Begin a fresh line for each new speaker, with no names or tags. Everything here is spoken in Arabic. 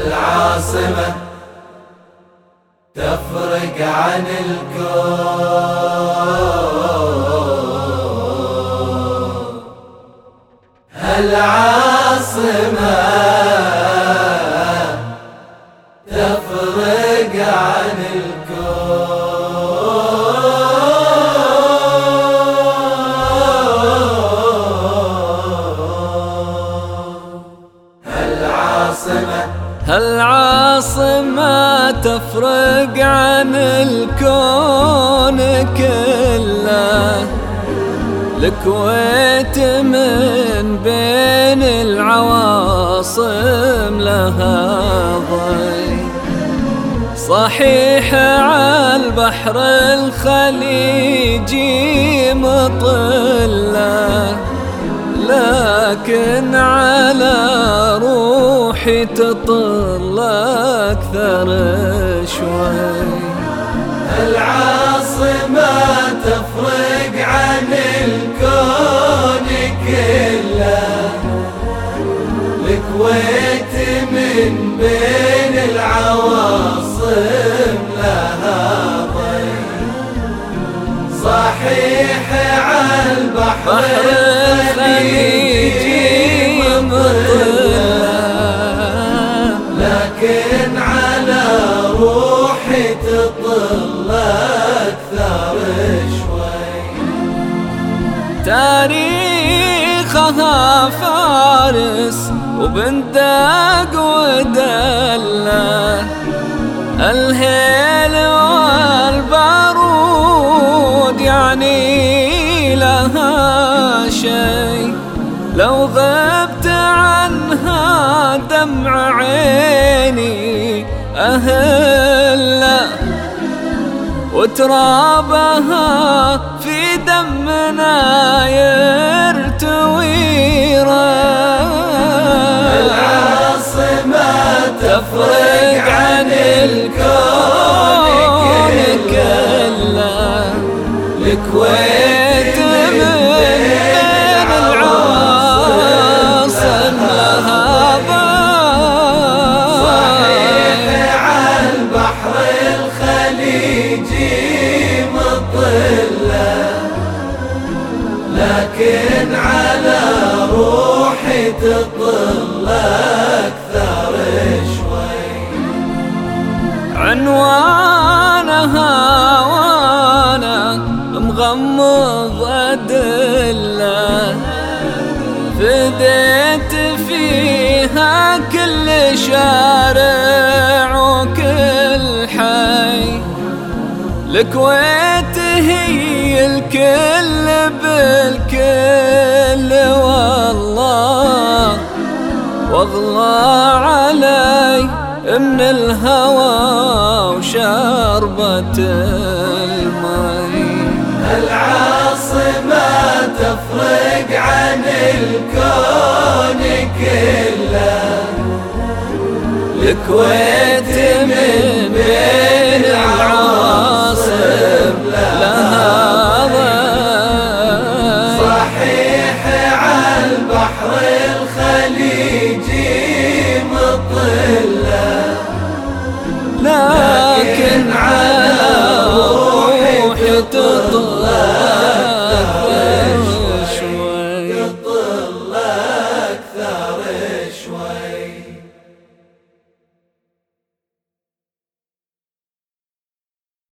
هالعاصمة تفرق عن الكون. هالعاصمة
هالعاصمة تفرق عن الكون كله. الكويت من بين العواصم لها ضي. صحيح على البحر الخليجي مطلة لكن على روحي تطل. أكثر شوي.
العاصمة تفرق عن الكون كله. الكويت من بين العواصم لها ضي صحيح على البحر لكن تطل أكثر شوي
تاريخها فارس وبندق ودلة الهيل والبارود يعني لها شيء. لو غبت عنها دمع عيني أهلا وترابها في دمنا يرتوي
تطل أكثر شوي
عنوانها وأنا مغمض أدلة. فديت فيها كل شارع وكل حي. الكويت هي الكل بالكل. واغلى علي من الهوى وشربة المي
العاصمة تفرق عن الكون كله. الكويت من بين